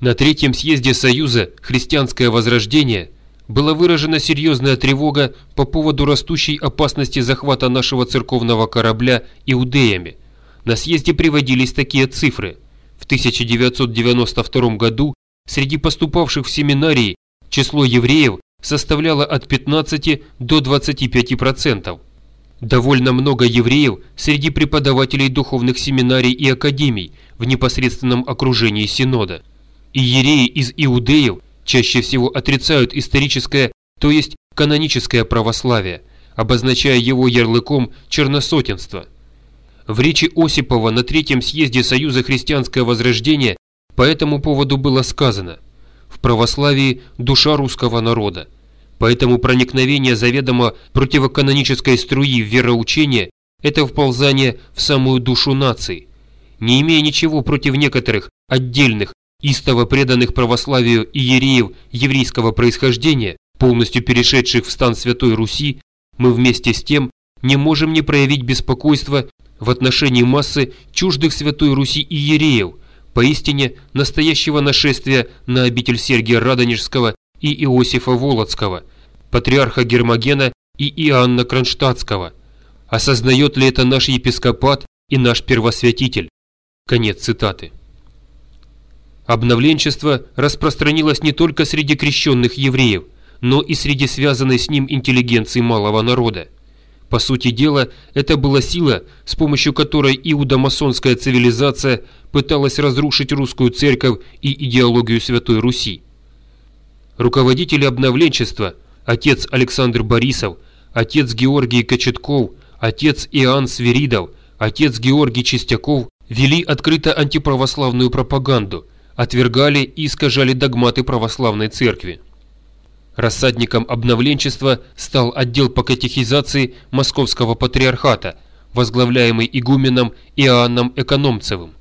На Третьем съезде Союза «Христианское возрождение» была выражена серьезная тревога по поводу растущей опасности захвата нашего церковного корабля иудеями. На съезде приводились такие цифры. В 1992 году среди поступавших в семинарии число евреев составляло от 15 до 25%. Довольно много евреев среди преподавателей духовных семинарий и академий в непосредственном окружении Синода. И ереи из иудеев чаще всего отрицают историческое, то есть каноническое православие, обозначая его ярлыком черносотенства. В речи Осипова на Третьем съезде Союза Христианское Возрождение по этому поводу было сказано «В православии душа русского народа, поэтому проникновение заведомо противоканонической струи в вероучение – это вползание в самую душу нации. Не имея ничего против некоторых отдельных истово преданных православию иереев еврейского происхождения, полностью перешедших в стан Святой Руси, мы вместе с тем не можем не проявить беспокойство в отношении массы чуждых Святой Руси иереев, поистине настоящего нашествия на обитель Сергия Радонежского и Иосифа Володского, патриарха Гермогена и Иоанна Кронштадтского. Осознает ли это наш епископат и наш первосвятитель? Конец цитаты. Обновленчество распространилось не только среди крещенных евреев, но и среди связанной с ним интеллигенции малого народа. По сути дела, это была сила, с помощью которой иудомасонская цивилизация пыталась разрушить русскую церковь и идеологию Святой Руси. Руководители обновленчества, отец Александр Борисов, отец Георгий Кочетков, отец Иоанн Свиридов, отец Георгий Чистяков вели открыто антиправославную пропаганду – отвергали и искажали догматы православной церкви. Рассадником обновленчества стал отдел по катехизации Московского патриархата, возглавляемый игуменом Иоанном Экономцевым.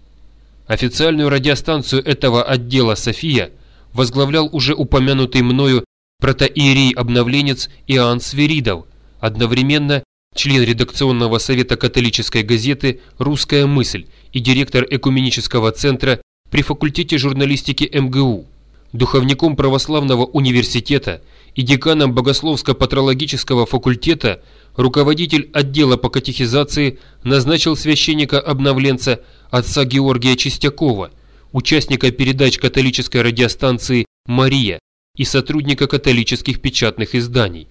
Официальную радиостанцию этого отдела «София» возглавлял уже упомянутый мною протоиерей-обновленец Иоанн Свиридов, одновременно член редакционного совета католической газеты «Русская мысль» и директор экуменического центра при факультете журналистики МГУ, духовником православного университета и деканом богословско-патрологического факультета руководитель отдела по катехизации назначил священника-обновленца отца Георгия Чистякова, участника передач католической радиостанции «Мария» и сотрудника католических печатных изданий.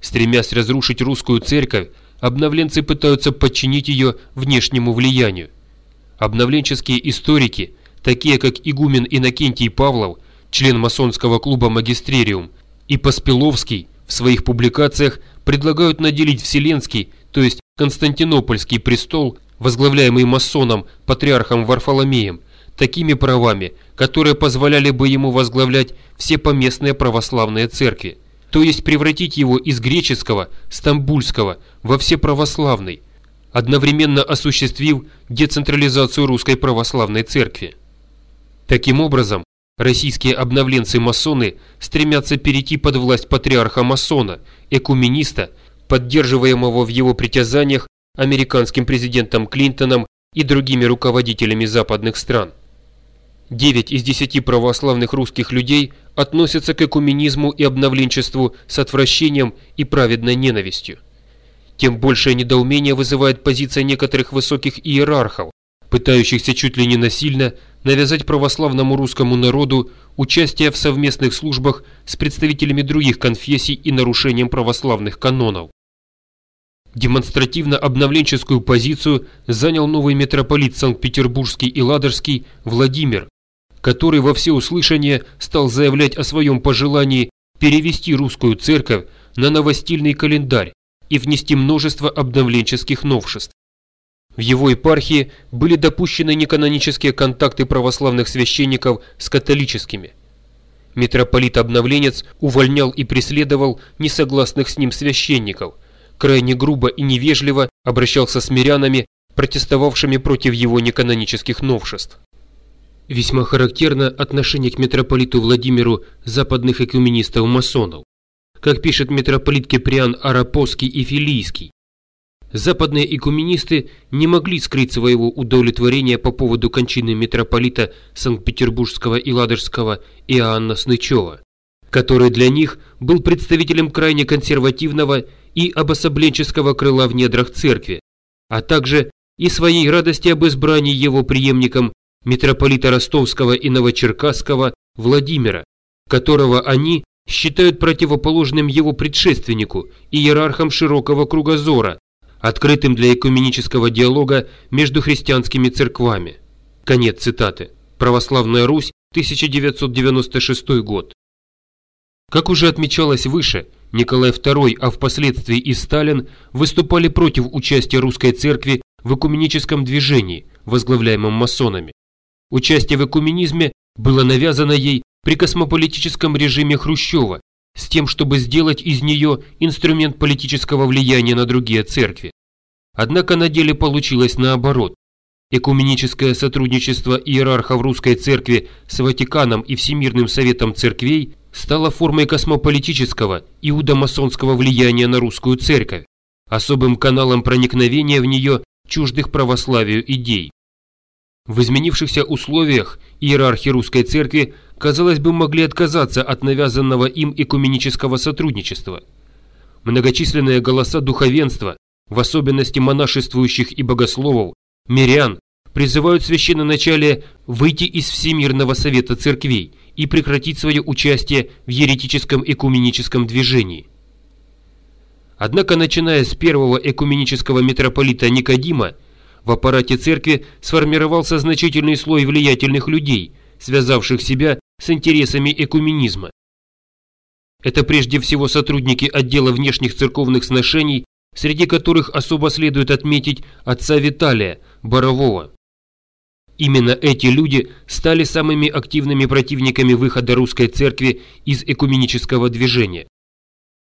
Стремясь разрушить русскую церковь, обновленцы пытаются подчинить ее внешнему влиянию. Обновленческие историки такие как игумен Иннокентий Павлов, член масонского клуба «Магистрериум», и Поспеловский в своих публикациях предлагают наделить Вселенский, то есть Константинопольский престол, возглавляемый масоном, патриархом Варфоломеем, такими правами, которые позволяли бы ему возглавлять все поместные православные церкви, то есть превратить его из греческого, стамбульского, во всеправославный, одновременно осуществив децентрализацию русской православной церкви. Таким образом, российские обновленцы-масоны стремятся перейти под власть патриарха-масона, экумениста, поддерживаемого в его притязаниях американским президентом Клинтоном и другими руководителями западных стран. Девять из десяти православных русских людей относятся к экуменизму и обновленчеству с отвращением и праведной ненавистью. Тем большее недоумение вызывает позиция некоторых высоких иерархов, пытающихся чуть ли не насильно навязать православному русскому народу участие в совместных службах с представителями других конфессий и нарушением православных канонов. Демонстративно-обновленческую позицию занял новый митрополит Санкт-Петербургский и Ладожский Владимир, который во всеуслышание стал заявлять о своем пожелании перевести русскую церковь на новостильный календарь и внести множество обновленческих новшеств. В его епархии были допущены неканонические контакты православных священников с католическими. Митрополит-обновленец увольнял и преследовал несогласных с ним священников, крайне грубо и невежливо обращался с мирянами, протестовавшими против его неканонических новшеств. Весьма характерно отношение к митрополиту Владимиру западных экуменистов-масонов. Как пишет митрополит Киприан Арапоский и Филийский, западные экуменисты не могли скрыть своего удовлетворения по поводу кончины митрополита Санкт-Петербургского и Ладожского Иоанна Снычева, который для них был представителем крайне консервативного и обособленческого крыла в недрах церкви, а также и своей радости об избрании его преемником митрополита Ростовского и Новочеркасского Владимира, которого они считают противоположным его предшественнику, иерархом широкого кругозора, открытым для экуменического диалога между христианскими церквами. Конец цитаты. Православная Русь, 1996 год. Как уже отмечалось выше, Николай II, а впоследствии и Сталин выступали против участия русской церкви в экуменическом движении, возглавляемом масонами. Участие в экуменизме было навязано ей при космополитическом режиме Хрущева с тем, чтобы сделать из нее инструмент политического влияния на другие церкви. Однако на деле получилось наоборот. Экуменическое сотрудничество иерархов русской церкви с Ватиканом и Всемирным Советом Церквей стало формой космополитического иудомасонского влияния на русскую церковь, особым каналом проникновения в нее чуждых православию идей. В изменившихся условиях иерархи русской церкви, казалось бы, могли отказаться от навязанного им экуменического сотрудничества. Многочисленные голоса духовенства, в особенности монашествующих и богословов, мирян, призывают священноначалие выйти из Всемирного Совета Церквей и прекратить свое участие в еретическом экуменическом движении. Однако, начиная с первого экуменического митрополита Никодима, в аппарате церкви сформировался значительный слой влиятельных людей, связавших себя с интересами экуменизма. Это прежде всего сотрудники отдела внешних церковных сношений, среди которых особо следует отметить отца Виталия, Борового. Именно эти люди стали самыми активными противниками выхода русской церкви из экуменического движения.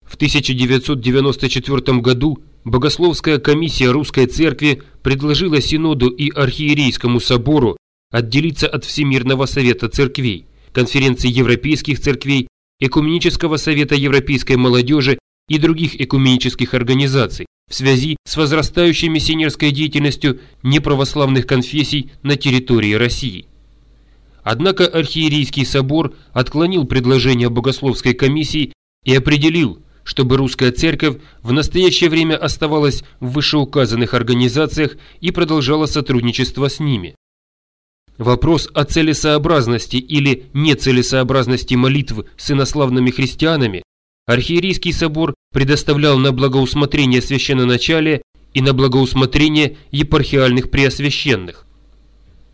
В 1994 году Богословская комиссия Русской Церкви предложила Синоду и Архиерейскому собору отделиться от Всемирного Совета Церквей, Конференции Европейских Церквей, Экуменического Совета Европейской Молодежи и других экуменических организаций в связи с возрастающей миссионерской деятельностью неправославных конфессий на территории России. Однако Архиерейский собор отклонил предложение Богословской комиссии и определил, чтобы русская церковь в настоящее время оставалась в вышеуказанных организациях и продолжала сотрудничество с ними. Вопрос о целесообразности или нецелесообразности молитв с инославными христианами Архиерейский собор предоставлял на благоусмотрение священноначалия и на благоусмотрение епархиальных преосвященных.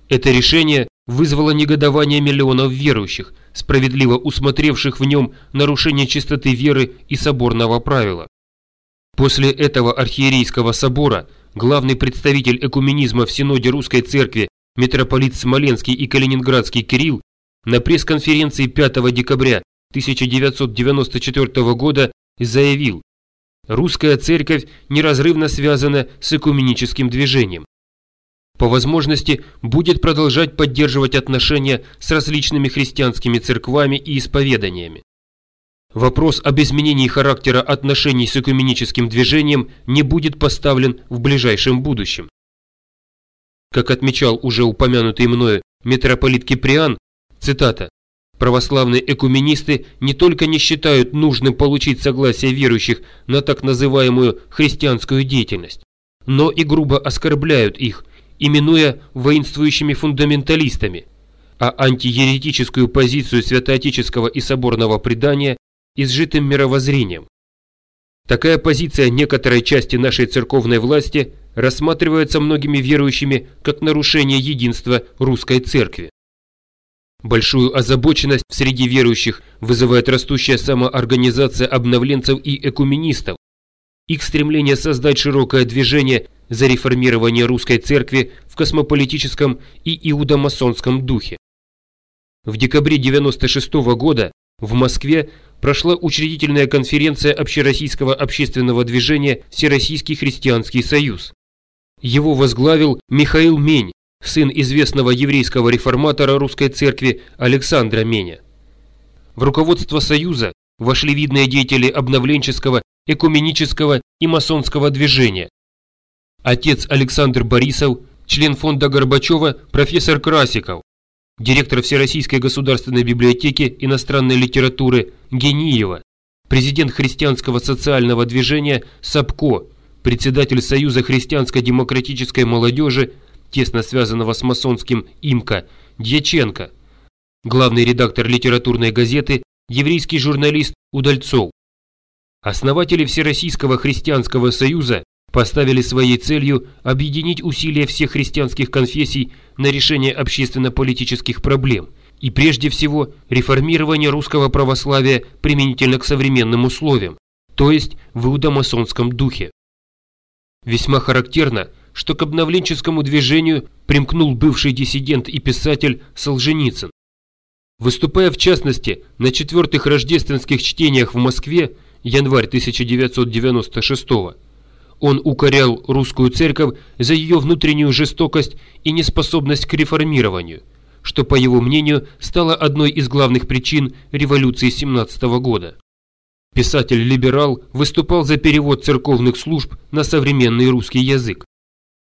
Это решение вызвало негодование миллионов верующих, справедливо усмотревших в нем нарушение чистоты веры и соборного правила. После этого архиерейского собора главный представитель экуменизма в Синоде Русской Церкви митрополит Смоленский и Калининградский Кирилл на пресс-конференции 5 декабря 1994 года заявил, русская церковь неразрывно связана с экуменическим движением по возможности будет продолжать поддерживать отношения с различными христианскими церквами и исповеданиями. Вопрос об изменении характера отношений с экуменическим движением не будет поставлен в ближайшем будущем. Как отмечал уже упомянутый мною митрополит Киприан, цитата, «Православные экуменисты не только не считают нужным получить согласие верующих на так называемую христианскую деятельность, но и грубо оскорбляют их, именуя воинствующими фундаменталистами, а антиеретическую позицию святоотеческого и соборного предания изжитым мировоззрением. Такая позиция некоторой части нашей церковной власти рассматривается многими верующими как нарушение единства русской церкви. Большую озабоченность среди верующих вызывает растущая самоорганизация обновленцев и экуменистов, их стремление создать широкое движение за реформирование русской церкви в космополитическом и иудомасонском духе. В декабре 1996 года в Москве прошла учредительная конференция Общероссийского общественного движения Всероссийский христианский союз. Его возглавил Михаил Мень, сын известного еврейского реформатора русской церкви Александра Меня. В руководство Союза вошли видные деятели обновленческого экуменического и масонского движения, отец Александр Борисов, член фонда Горбачева профессор Красиков, директор Всероссийской государственной библиотеки иностранной литературы Гениева, президент христианского социального движения САПКО, председатель Союза христианско-демократической молодежи, тесно связанного с масонским ИМКО, Дьяченко, главный редактор литературной газеты, еврейский журналист Удальцов. Основатели Всероссийского христианского союза поставили своей целью объединить усилия всех христианских конфессий на решение общественно-политических проблем и прежде всего реформирование русского православия применительно к современным условиям, то есть в иудомасонском духе. Весьма характерно, что к обновленческому движению примкнул бывший диссидент и писатель Солженицын. Выступая в частности на четвертых рождественских чтениях в Москве, январь 1996 года, он укорял русскую церковь за ее внутреннюю жестокость и неспособность к реформированию, что, по его мнению, стало одной из главных причин революции 17 года. Писатель-либерал выступал за перевод церковных служб на современный русский язык.